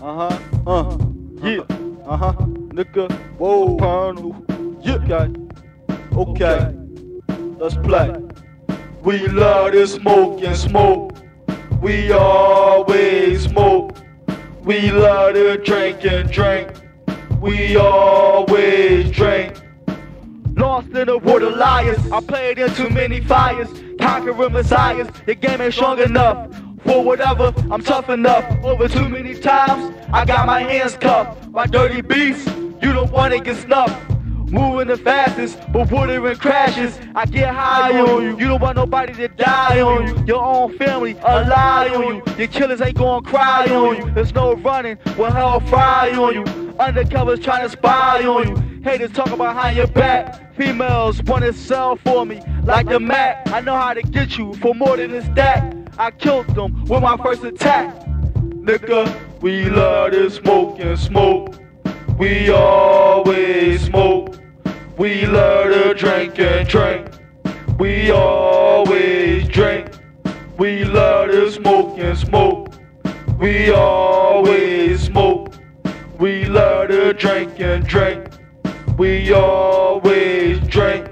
Uh huh. Uh. huh Yeah. Uh huh. Nigga. Whoa. Colonel. Yeah. Okay. Okay. Let's play. We love to smoke and smoke. We always smoke. We love to drink and drink. We always drink. Lost in the world of liars. I played in too many fires. Conquering messiahs. The game ain't strong enough. For whatever, I'm tough enough. Over too many times, I got my hands cuffed My dirty beasts. You don't wanna get snuffed. Moving the fastest, but watering crashes. I get high on you. You don't want nobody to die on you. Your own family, a lie on you. Your killers ain't gonna cry on you. There's no running, we'll hell fry on you. Undercovers trying to spy on you. Haters talk behind your back. Females wanna sell for me like the Mac. I know how to get you for more than a stack. I killed them with my first attack. Nigga, we love to smoke and smoke. We always smoke. We love to drink and drink. We always drink. We love to smoke and smoke. We always smoke. We love to drink and drink. We always drink.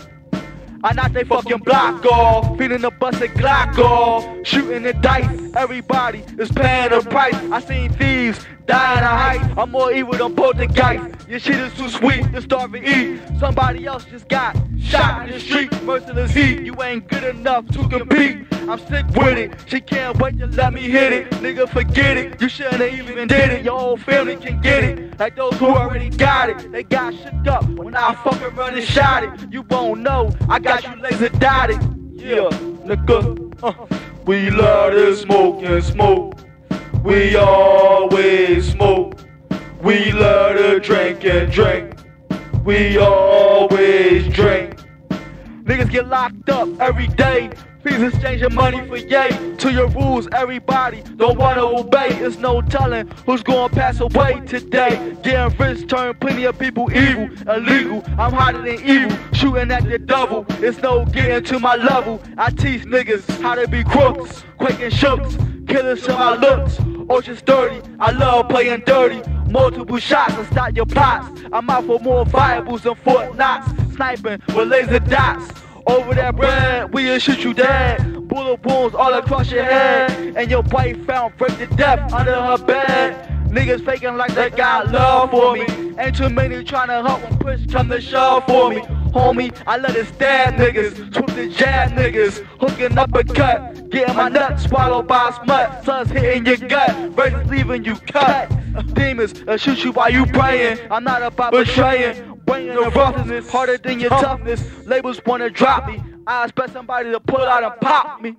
I knock they fucking block off, feeling the busted Glock off, shooting the dice. Everybody is paying the price. I seen thieves die in a height. I'm more evil than poltergeist. Your shit is too sweet to starve and eat. Somebody else just got shot in the street. Merciless heat, you ain't good enough to compete. I'm sick with it. She can't wait to let me hit it. Nigga, forget it. You shouldn't even did it. Your whole family can get it. Like those who already got it. They got shook up when I fucking run and shot it. You won't know. I got you laser dotted. Yeah, nigga. Uh, we love to smoke and smoke. We always smoke. We love to drink and drink. We always drink. Niggas get locked up every day. Please exchange your money for yay. To your rules, everybody don't wanna obey. It's no telling who's gonna pass away today. Getting rich turn plenty of people evil, illegal. I'm hotter than evil, shooting at the devil. It's no getting to my level. I teach niggas how to be crooks, quaking shooks, killers to my looks. Ocean's dirty, I love playing dirty. Multiple shots to stop your plots. I'm out for more viables than Fort Knox. Sniping with laser dots. Over that bread, we'll shoot you dead. Bullet wounds all across your head. And your wife found break to death under her bed. Niggas faking like they got love for me. Ain't too many trying to help when push come to shove for me. Homie, I let it stab niggas, swoop the jab niggas, hooking up a cut, getting my nuts swallowed by smut, suns hitting your gut, razors leaving you cut. Demons uh, shoot you while you praying. I'm not about betraying. Bringing the roughness harder than your toughness. Labels wanna drop me. I expect somebody to pull out and pop me.